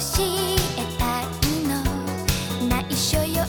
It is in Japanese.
えたいの。内緒よ